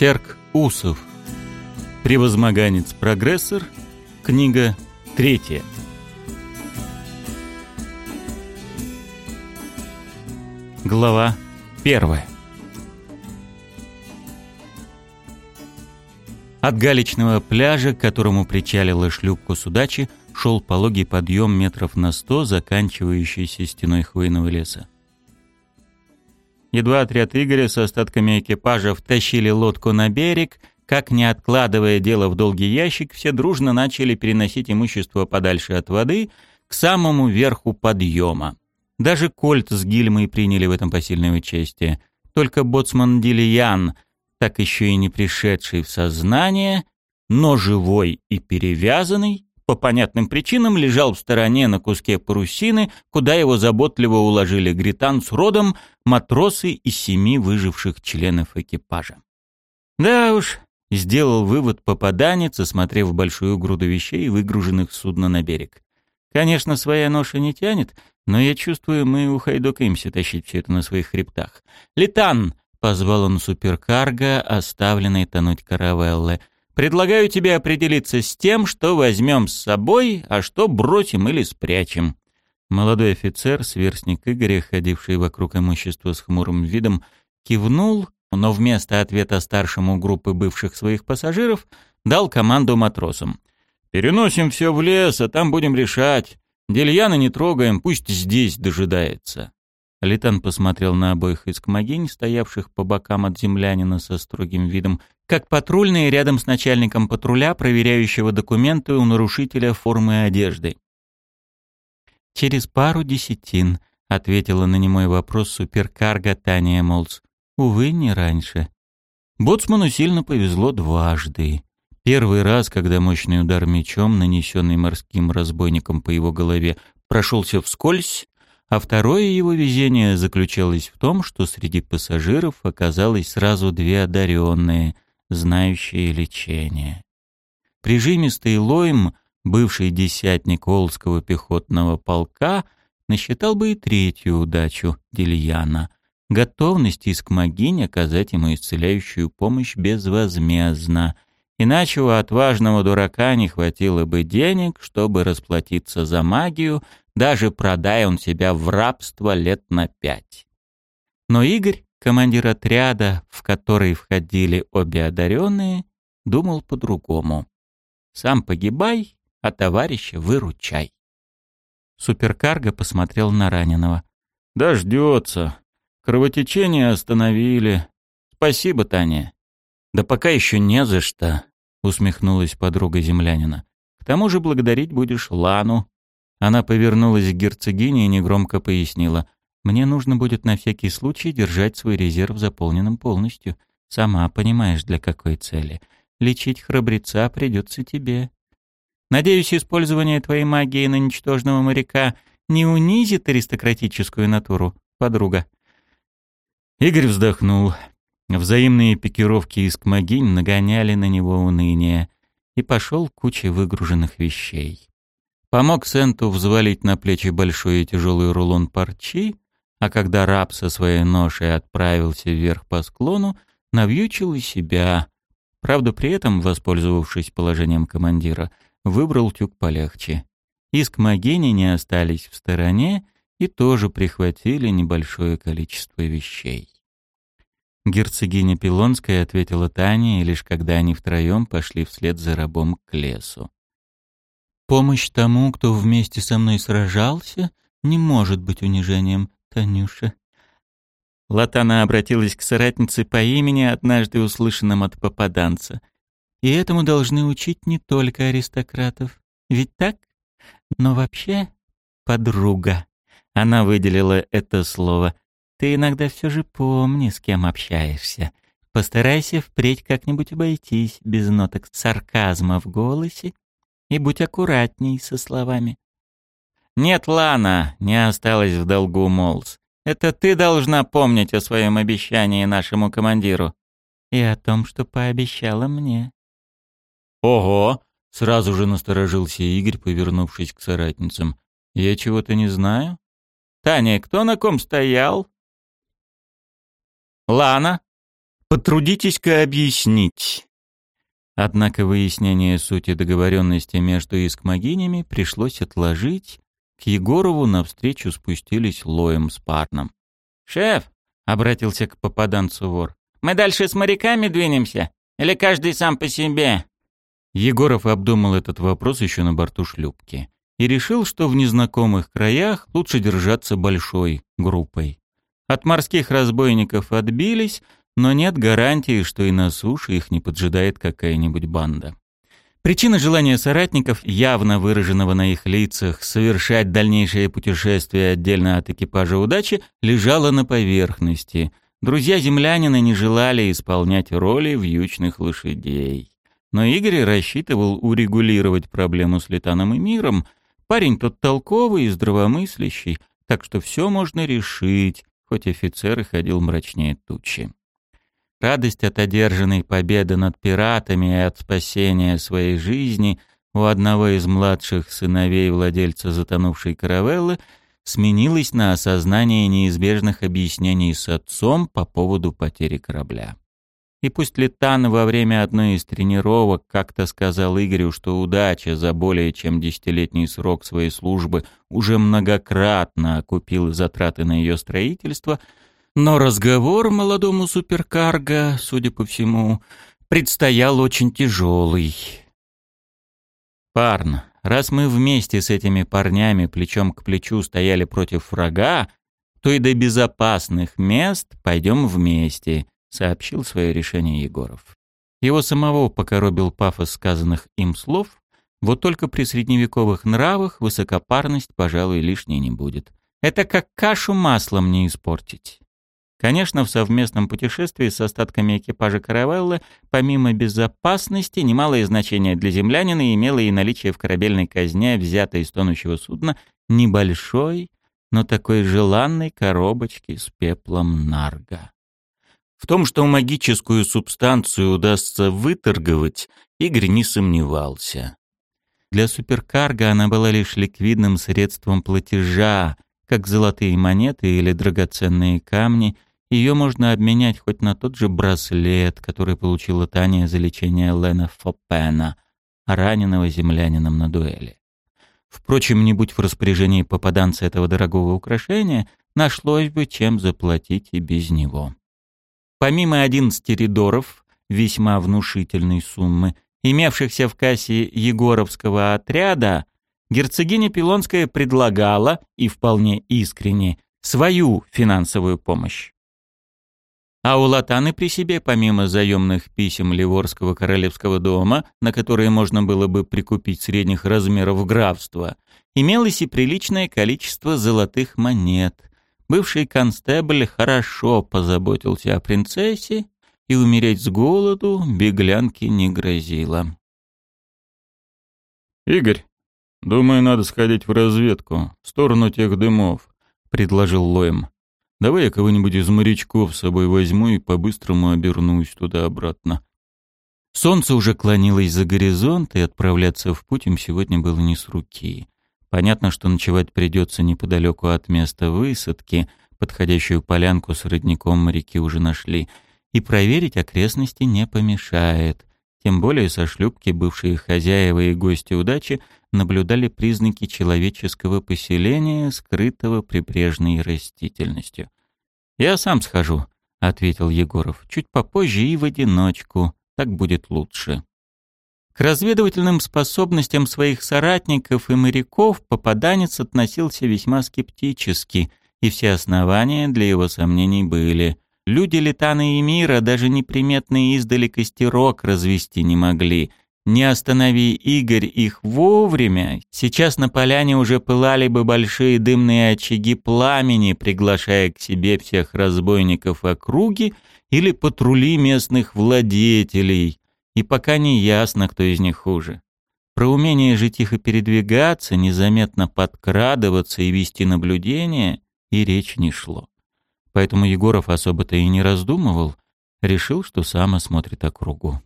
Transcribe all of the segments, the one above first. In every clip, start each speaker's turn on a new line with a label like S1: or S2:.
S1: Берсерк Усов. Превозмоганец-прогрессор. Книга третья. Глава первая. От галечного пляжа, к которому причалила шлюпка судачи, шел пологий подъем метров на сто, заканчивающийся стеной хвойного леса. Едва отряд Игоря с остатками экипажа втащили лодку на берег, как не откладывая дело в долгий ящик, все дружно начали переносить имущество подальше от воды к самому верху подъема. Даже Кольт с Гильмой приняли в этом посильное участие. Только боцман Дилиян, так еще и не пришедший в сознание, но живой и перевязанный, по понятным причинам лежал в стороне на куске парусины, куда его заботливо уложили Гритан с родом, матросы и семи выживших членов экипажа. Да уж, сделал вывод попаданец, осмотрев большую груду вещей, выгруженных с судна на берег. Конечно, своя ноша не тянет, но я чувствую, мы ухайдокаемся тащить все это на своих хребтах. «Летан!» — позвал он суперкарго, оставленный тонуть каравеллы. Предлагаю тебе определиться с тем, что возьмем с собой, а что бросим или спрячем». Молодой офицер, сверстник Игоря, ходивший вокруг имущества с хмурым видом, кивнул, но вместо ответа старшему группы бывших своих пассажиров дал команду матросам. «Переносим все в лес, а там будем решать. Дельяна не трогаем, пусть здесь дожидается». Литан посмотрел на обоих искмогинь, стоявших по бокам от землянина со строгим видом, как патрульные рядом с начальником патруля, проверяющего документы у нарушителя формы одежды. «Через пару десятин», — ответила на немой вопрос суперкарга Таня Молц. «Увы, не раньше». Боцману сильно повезло дважды. Первый раз, когда мощный удар мечом, нанесенный морским разбойником по его голове, прошелся вскользь, а второе его везение заключалось в том, что среди пассажиров оказалось сразу две одаренные, знающие лечение. Прижимистый Лойм, бывший десятник Олского пехотного полка, насчитал бы и третью удачу Дильяна — готовность Искмогинь оказать ему исцеляющую помощь безвозмездно, иначе у отважного дурака не хватило бы денег, чтобы расплатиться за магию — даже продая он себя в рабство лет на пять. Но Игорь, командир отряда, в который входили обе одаренные, думал по-другому. «Сам погибай, а товарища выручай». Суперкарго посмотрел на раненого. «Дождется. Кровотечение остановили. Спасибо, Таня». «Да пока еще не за что», — усмехнулась подруга землянина. «К тому же благодарить будешь Лану, она повернулась к герцогине и негромко пояснила. «Мне нужно будет на всякий случай держать свой резерв заполненным полностью. Сама понимаешь, для какой цели. Лечить храбреца придется тебе. Надеюсь, использование твоей магии на ничтожного моряка не унизит аристократическую натуру, подруга». Игорь вздохнул. Взаимные пикировки из кмогинь нагоняли на него уныние, и пошел к куче выгруженных вещей. Помог Сенту взвалить на плечи большой и тяжелый рулон парчи, а когда раб со своей ношей отправился вверх по склону, навьючил и себя. Правда, при этом, воспользовавшись положением командира, выбрал тюк полегче. Иск Магини не остались в стороне и тоже прихватили небольшое количество вещей. Герцогиня Пилонская ответила Тане, лишь когда они втроем пошли вслед за рабом к лесу. Помощь тому, кто вместе со мной сражался, не может быть унижением, Танюша. Латана обратилась к соратнице по имени, однажды услышанным от попаданца. И этому должны учить не только аристократов. Ведь так? Но вообще подруга. Она выделила это слово. Ты иногда все же помни, с кем общаешься. Постарайся впредь как-нибудь обойтись без ноток сарказма в голосе и будь аккуратней со словами. «Нет, Лана, не осталось в долгу, Молс. Это ты должна помнить о своем обещании нашему командиру. И о том, что пообещала мне». «Ого!» — сразу же насторожился Игорь, повернувшись к соратницам. «Я чего-то не знаю?» «Таня, кто на ком стоял?» «Лана?» Потрудитесь-ка объяснить». Однако выяснение сути договоренности между искмогинями пришлось отложить. К Егорову навстречу спустились Лоем с Парном.
S2: «Шеф!» — обратился к попаданцу вор. «Мы дальше с моряками двинемся? Или каждый сам по себе?»
S1: Егоров обдумал этот вопрос еще на борту шлюпки и решил, что в незнакомых краях лучше держаться большой группой. От морских разбойников отбились, но нет гарантии, что и на суше их не поджидает какая-нибудь банда. Причина желания соратников, явно выраженного на их лицах, совершать дальнейшее путешествие отдельно от экипажа удачи, лежала на поверхности. Друзья землянина не желали исполнять роли вьючных лошадей. Но Игорь рассчитывал урегулировать проблему с Летаном и миром. Парень тот толковый и здравомыслящий, так что все можно решить, хоть офицер и ходил мрачнее тучи. Радость от одержанной победы над пиратами и от спасения своей жизни у одного из младших сыновей владельца затонувшей каравеллы сменилась на осознание неизбежных объяснений с отцом по поводу потери корабля. И пусть Летан во время одной из тренировок как-то сказал Игорю, что удача за более чем десятилетний срок своей службы уже многократно окупила затраты на ее строительство — но разговор молодому суперкарго, судя по всему, предстоял очень тяжелый. «Парн, раз мы вместе с этими парнями плечом к плечу стояли против врага, то и до безопасных мест пойдем вместе», — сообщил свое решение Егоров. Его самого покоробил пафос сказанных им слов, вот только при средневековых нравах высокопарность, пожалуй, лишней не будет. Это как кашу маслом не испортить. Конечно, в совместном путешествии с остатками экипажа каравеллы, помимо безопасности, немалое значение для землянина имело и наличие в корабельной казне, взятой из тонущего судна, небольшой, но такой желанной коробочки с пеплом нарга. В том, что магическую субстанцию удастся выторговать, Игорь не сомневался. Для суперкарга она была лишь ликвидным средством платежа, как золотые монеты или драгоценные камни — ее можно обменять хоть на тот же браслет, который получила Таня за лечение Лена Фопена, раненого землянином на дуэли. Впрочем, не будь в распоряжении попаданца этого дорогого украшения, нашлось бы чем заплатить и без него. Помимо 11 ридоров, весьма внушительной суммы, имевшихся в кассе Егоровского отряда, герцогиня Пилонская предлагала, и вполне искренне, свою финансовую помощь. А у Латаны при себе, помимо заемных писем Ливорского королевского дома, на которые можно было бы прикупить средних размеров графства, имелось и приличное количество золотых монет. Бывший констебль хорошо позаботился о принцессе, и умереть с голоду беглянке не грозило.
S3: «Игорь, думаю, надо сходить в разведку, в сторону тех дымов», — предложил Лоем. Давай я кого-нибудь из морячков с собой возьму и по-быстрому обернусь туда-обратно.
S1: Солнце уже клонилось за горизонт, и отправляться в путь им сегодня было не с руки. Понятно, что ночевать придется неподалеку от места высадки, подходящую полянку с родником моряки уже нашли, и проверить окрестности не помешает. Тем более со шлюпки бывшие хозяева и гости удачи наблюдали признаки человеческого поселения, скрытого прибрежной растительностью. «Я сам схожу», — ответил Егоров. «Чуть попозже и в одиночку. Так будет лучше». К разведывательным способностям своих соратников и моряков попаданец относился весьма скептически, и все основания для его сомнений были — Люди Летана и Мира даже неприметный издали костерок развести не могли. Не останови Игорь их вовремя, сейчас на поляне уже пылали бы большие дымные очаги пламени, приглашая к себе всех разбойников округи или патрули местных владетелей. И пока не ясно, кто из них хуже. Про умение же тихо передвигаться, незаметно подкрадываться и вести наблюдение и речь не шло. Поэтому Егоров особо-то и не раздумывал, решил, что сам осмотрит округу.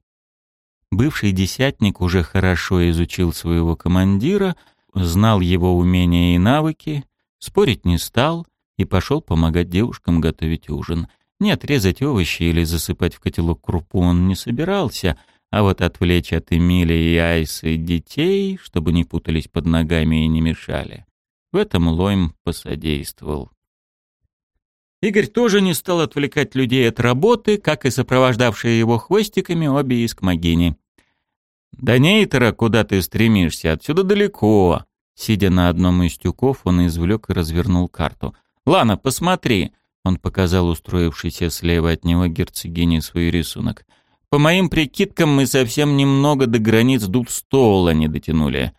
S1: Бывший десятник уже хорошо изучил своего командира, знал его умения и навыки, спорить не стал и пошел помогать девушкам готовить ужин. Нет, резать овощи или засыпать в котелок крупу он не собирался, а вот отвлечь от Эмилии и Айсы детей, чтобы не путались под ногами и не мешали. В этом Лойм посодействовал. Игорь тоже не стал отвлекать людей от работы, как и сопровождавшие его хвостиками обе из Кмагини. «Да нейтера, куда ты стремишься? Отсюда далеко!» Сидя на одном из тюков, он извлек и развернул карту. «Лана, посмотри!» Он показал устроившийся слева от него герцогине свой рисунок. «По моим прикидкам, мы совсем немного до границ Дубстола не дотянули.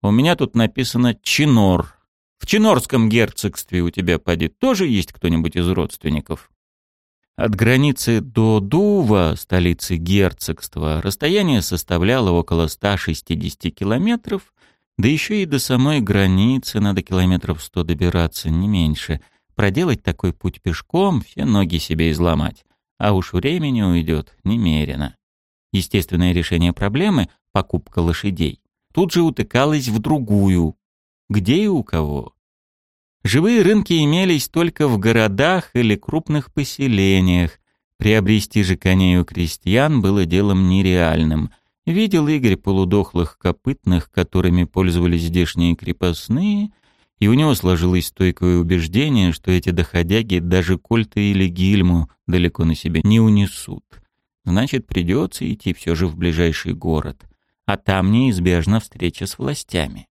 S1: У меня тут написано «Чинор», в Чинорском герцогстве у тебя, поди, тоже есть кто-нибудь из родственников? От границы до Дува, столицы герцогства, расстояние составляло около 160 километров, да еще и до самой границы надо километров 100 добираться, не меньше. Проделать такой путь пешком, все ноги себе изломать. А уж времени уйдет немерено. Естественное решение проблемы — покупка лошадей. Тут же утыкалось в другую, где и у кого. Живые рынки имелись только в городах или крупных поселениях. Приобрести же коней у крестьян было делом нереальным. Видел Игорь полудохлых копытных, которыми пользовались здешние крепостные, и у него сложилось стойкое убеждение, что эти доходяги даже кольта или гильму далеко на себе не унесут. Значит, придется идти все же в ближайший город, а там неизбежна встреча с властями.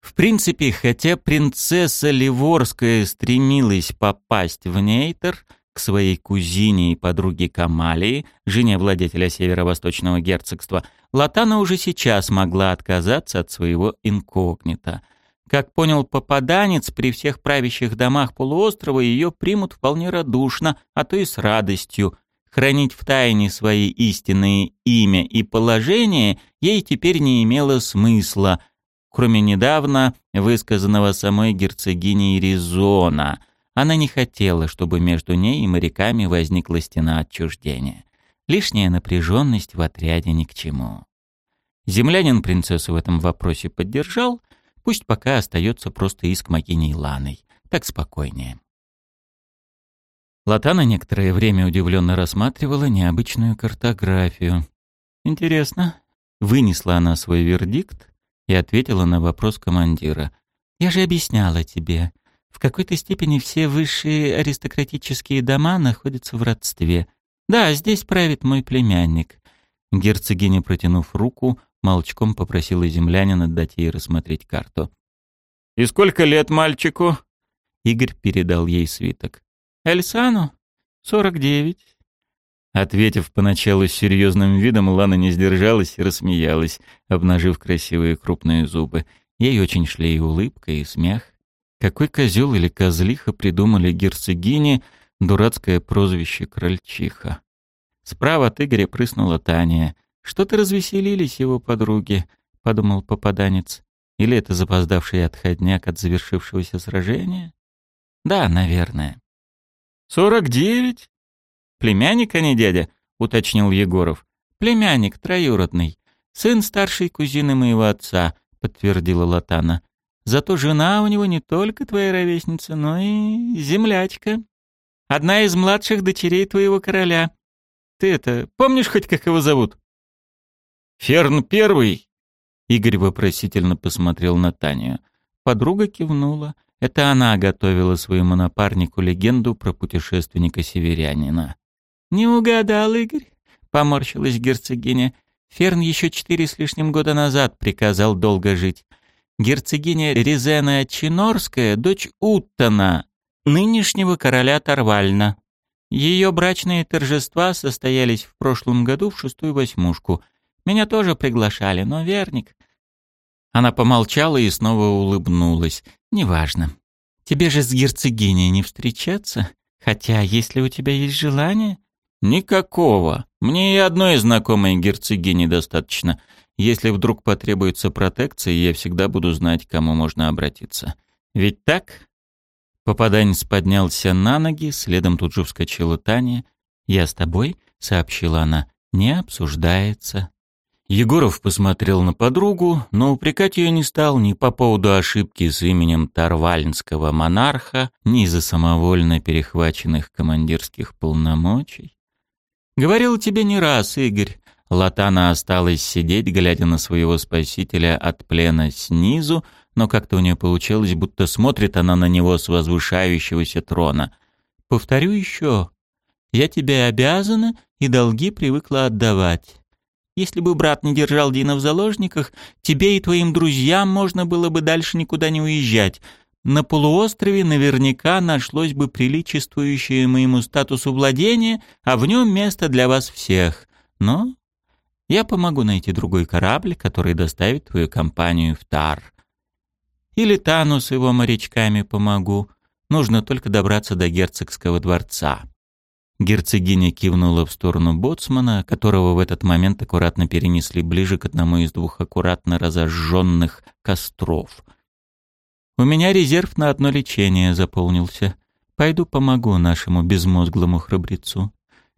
S1: В принципе, хотя принцесса Ливорская стремилась попасть в Нейтер к своей кузине и подруге Камалии, жене владетеля северо-восточного герцогства, Латана уже сейчас могла отказаться от своего инкогнито. Как понял попаданец, при всех правящих домах полуострова ее примут вполне радушно, а то и с радостью. Хранить в тайне свои истинные имя и положение ей теперь не имело смысла — кроме недавно высказанного самой герцогиней резона. Она не хотела, чтобы между ней и моряками возникла стена отчуждения. Лишняя напряженность в отряде ни к чему. Землянин принцессу в этом вопросе поддержал, пусть пока остается просто иск могиней Ланой. Так спокойнее. Латана некоторое время удивленно рассматривала необычную картографию. Интересно, вынесла она свой вердикт и ответила на вопрос командира. «Я же объясняла тебе. В какой-то степени все высшие аристократические дома находятся в родстве. Да, здесь правит мой племянник». Герцогиня, протянув руку, молчком попросила землянина дать ей рассмотреть карту. «И сколько лет мальчику?» Игорь передал ей свиток. «Эльсану? Сорок девять. Ответив поначалу с серьезным видом, Лана не сдержалась и рассмеялась, обнажив красивые крупные зубы. Ей очень шли и улыбка, и смех. Какой козел или козлиха придумали герцогине дурацкое прозвище Крольчиха. Справа от Игоря прыснула Таня. «Что-то развеселились его подруги», — подумал попаданец. «Или это запоздавший отходняк от завершившегося сражения?» «Да, наверное». «Сорок девять?» «Племянник, а не дядя», — уточнил Егоров. «Племянник, троюродный. Сын старшей кузины моего отца», — подтвердила Латана. «Зато жена у него не только твоя ровесница, но и землячка. Одна из младших дочерей твоего короля. Ты это, помнишь хоть, как его зовут?» «Ферн Первый?» Игорь вопросительно посмотрел на Таню. Подруга кивнула. Это она готовила своему напарнику легенду про путешественника-северянина. «Не угадал, Игорь», — поморщилась герцогиня. «Ферн еще четыре с лишним года назад приказал долго жить. Герцогиня Резена Чинорская — дочь Уттона, нынешнего короля Тарвальна. Ее брачные торжества состоялись в прошлом году в шестую восьмушку. Меня тоже приглашали, но верник...» Она помолчала и снова улыбнулась. «Неважно. Тебе же с герцогиней не встречаться? Хотя, если у тебя есть желание, «Никакого. Мне и одной знакомой герцогини достаточно. Если вдруг потребуется протекция, я всегда буду знать, к кому можно обратиться. Ведь так?» Попаданец поднялся на ноги, следом тут же вскочила Таня. «Я с тобой», — сообщила она, — «не обсуждается». Егоров посмотрел на подругу, но упрекать ее не стал ни по поводу ошибки с именем Тарвальнского монарха, ни из-за самовольно перехваченных командирских полномочий. «Говорил тебе не раз, Игорь». Латана осталась сидеть, глядя на своего спасителя от плена снизу, но как-то у нее получалось, будто смотрит она на него с возвышающегося трона. «Повторю еще. Я тебе обязана и долги привыкла отдавать. Если бы брат не держал Дина в заложниках, тебе и твоим друзьям можно было бы дальше никуда не уезжать. На полуострове наверняка нашлось бы приличествующее моему статусу владения, а в нем место для вас всех. Но я помогу найти другой корабль, который доставит твою компанию в Тар. Или Тану с его морячками помогу. Нужно только добраться до герцогского дворца. Герцогиня кивнула в сторону боцмана, которого в этот момент аккуратно перенесли ближе к одному из двух аккуратно разожженных костров. «У меня резерв на одно лечение заполнился. Пойду помогу нашему безмозглому храбрецу.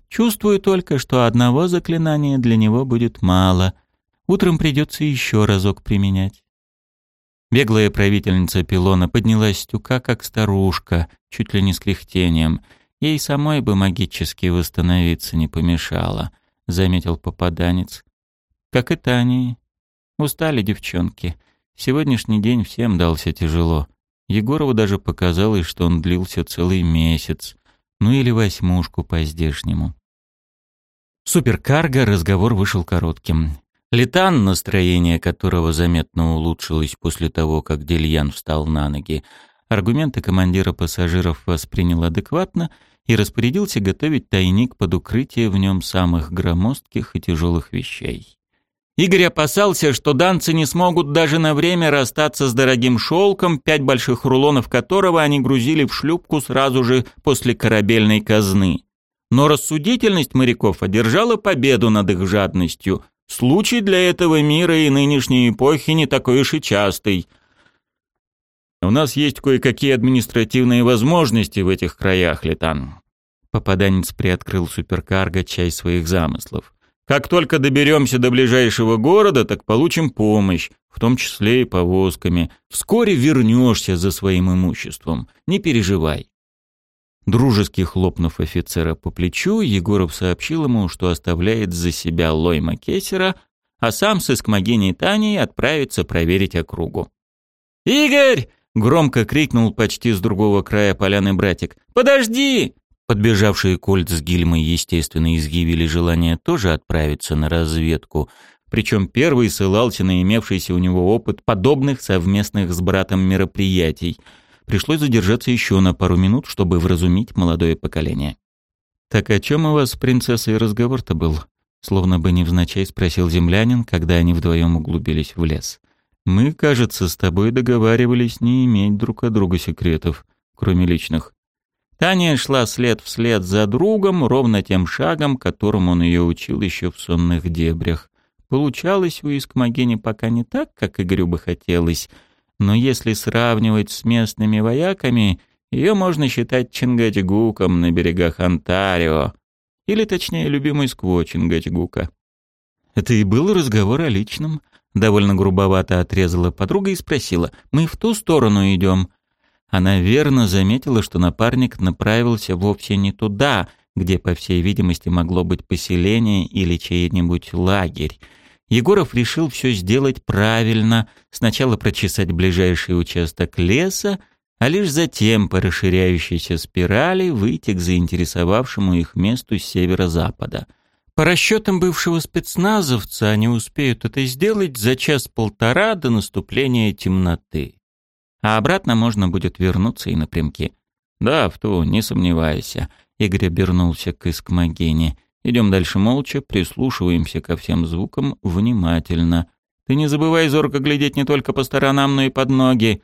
S1: Чувствую только, что одного заклинания для него будет мало. Утром придется еще разок применять». Беглая правительница пилона поднялась с тюка, как старушка, чуть ли не с кряхтением — Ей самой бы магически восстановиться не помешало, заметил попаданец. Как и Тани. Устали девчонки. Сегодняшний день всем дался тяжело. Егорову даже показалось, что он длился целый месяц. Ну или восьмушку по-здешнему. Суперкарго разговор вышел коротким. Летан, настроение которого заметно улучшилось после того, как Дельян встал на ноги, аргументы командира пассажиров воспринял адекватно и распорядился готовить тайник под укрытие в нем самых громоздких и тяжелых вещей. Игорь опасался, что данцы не смогут даже на время расстаться с дорогим шелком, пять больших рулонов которого они грузили в шлюпку сразу же после корабельной казны. Но рассудительность моряков одержала победу над их жадностью. Случай для этого мира и нынешней эпохи не такой уж и частый. У нас есть кое-какие административные возможности в этих краях, Летан. Попаданец приоткрыл суперкарго часть своих замыслов. Как только доберемся до ближайшего города, так получим помощь, в том числе и повозками. Вскоре вернешься за своим имуществом. Не переживай. Дружески хлопнув офицера по плечу, Егоров сообщил ему, что оставляет за себя Лойма Кесера, а сам с эскмогиней Таней отправится проверить округу. «Игорь!» Громко крикнул почти с другого края поляны братик. «Подожди!» Подбежавшие Кольт с Гильмой, естественно, изъявили желание тоже отправиться на разведку, причем первый ссылался на имевшийся у него опыт подобных совместных с братом мероприятий. Пришлось задержаться еще на пару минут, чтобы вразумить молодое поколение. «Так о чем у вас с принцессой разговор-то был?» Словно бы невзначай спросил землянин, когда они вдвоем углубились в лес. Мы, кажется, с тобой договаривались не иметь друг от друга секретов, кроме личных. Таня шла след вслед за другом, ровно тем шагом, которым он ее учил еще в сонных дебрях. Получалось у Искмогени пока не так, как Игорю бы хотелось, но если сравнивать с местными вояками, ее можно считать Чингачгуком на берегах Онтарио, или точнее любимой скво Чингачгука. Это и был разговор о личном — Довольно грубовато отрезала подруга и спросила, «Мы в ту сторону идем?» Она верно заметила, что напарник направился вовсе не туда, где, по всей видимости, могло быть поселение или чей-нибудь лагерь. Егоров решил все сделать правильно, сначала прочесать ближайший участок леса, а лишь затем по расширяющейся спирали выйти к заинтересовавшему их месту с северо-запада — по расчетам бывшего спецназовца, они успеют это сделать за час-полтора до наступления темноты. А обратно можно будет вернуться и напрямки. «Да, в ту, не сомневайся», — Игорь обернулся к Искмогене. «Идем дальше молча, прислушиваемся ко всем звукам внимательно. Ты не забывай зорко глядеть не только по сторонам, но и под ноги.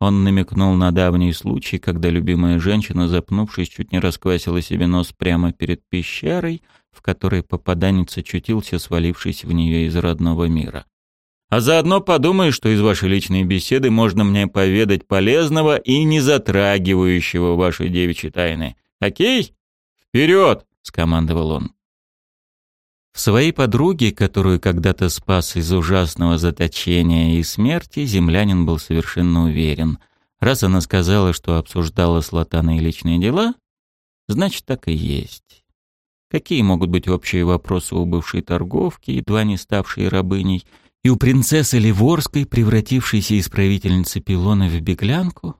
S1: Он намекнул на давний случай, когда любимая женщина, запнувшись, чуть не расквасила себе нос прямо перед пещерой, в которой попаданец очутился, свалившись в нее из родного мира. А заодно подумай, что из вашей личной беседы можно мне поведать полезного и не затрагивающего ваши девичьи тайны. Окей? Вперед! скомандовал он. В своей подруге, которую когда-то спас из ужасного заточения и смерти, землянин был совершенно уверен. Раз она сказала, что обсуждала с Латаной личные дела, значит, так и есть. Какие могут быть общие вопросы у бывшей торговки, едва не ставшей рабыней, и у принцессы Ливорской, превратившейся из правительницы Пилоны в беглянку?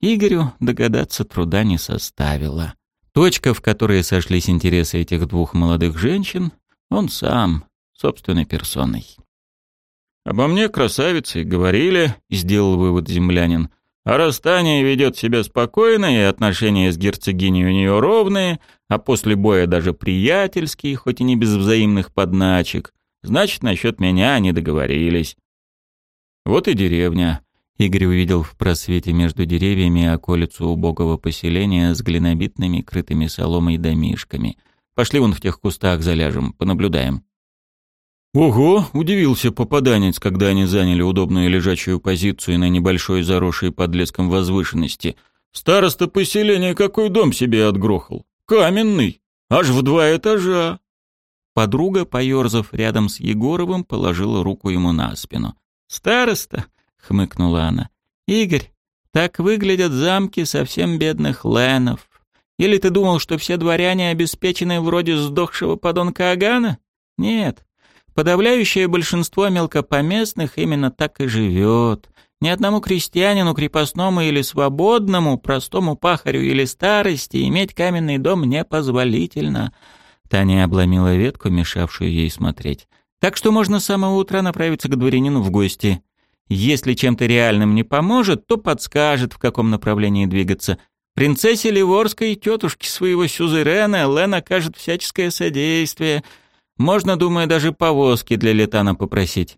S1: Игорю догадаться труда не составило. Точка, в которой сошлись интересы этих двух молодых женщин, он сам, собственной персоной.
S3: «Обо мне, красавицы, говорили», — сделал вывод землянин. «А раз Таня ведет себя спокойно, и отношения с герцогиней у нее ровные, а после боя даже приятельские, хоть и не без взаимных подначек, значит, насчет меня они договорились. Вот и деревня. Игорь увидел в просвете между деревьями околицу убогого поселения с глинобитными, крытыми соломой домишками. Пошли вон в тех кустах заляжем, понаблюдаем. Ого, удивился попаданец, когда они заняли удобную лежачую позицию на небольшой заросшей подлеском возвышенности. Староста поселения какой дом себе отгрохал? Каменный, аж в два этажа.
S1: Подруга, поерзав рядом с Егоровым, положила руку ему на спину. «Староста!» — хмыкнула она. «Игорь, так выглядят замки совсем бедных ленов. Или ты думал, что все дворяне обеспечены вроде сдохшего подонка Агана? Нет. Подавляющее большинство мелкопоместных именно так и живет. Ни одному крестьянину, крепостному или свободному, простому пахарю или старости иметь каменный дом непозволительно». Таня обломила ветку, мешавшую ей смотреть. «Так что можно с самого утра направиться к дворянину в гости. Если чем-то реальным не поможет, то подскажет, в каком направлении двигаться. Принцессе Ливорской, тетушке своего сюзерена, Лен окажет всяческое содействие. Можно, думаю, даже повозки для Летана попросить.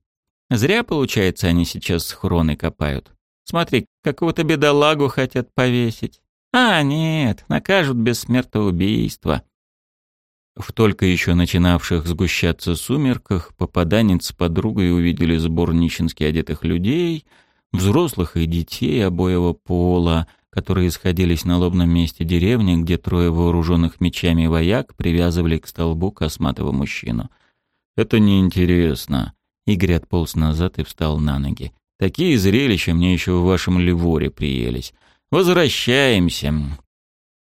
S1: Зря, получается, они сейчас схроны копают. Смотри, какого-то бедолагу хотят повесить. А, нет, накажут без смертоубийства. В только еще начинавших сгущаться сумерках попаданец с подругой увидели сбор нищенски одетых людей, взрослых и детей обоего пола, которые сходились на лобном месте деревни, где трое вооруженных мечами вояк привязывали к столбу косматого мужчину. «Это неинтересно». Игорь отполз назад и встал на ноги. «Такие зрелища мне еще в вашем Ливоре приелись. Возвращаемся.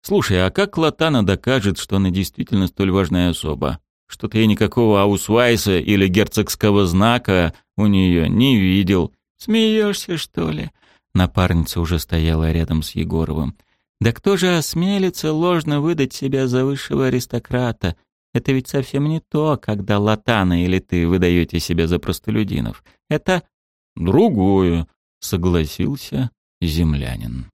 S1: Слушай, а как Латана докажет, что она действительно столь важная особа? Что-то я никакого аусвайса или герцогского знака у нее не видел. Смеешься, что ли? Напарница уже стояла рядом с Егоровым. Да кто же осмелится ложно выдать себя за высшего аристократа? Это ведь совсем не то, когда Латана или ты выдаете себя за простолюдинов. Это другое, согласился землянин.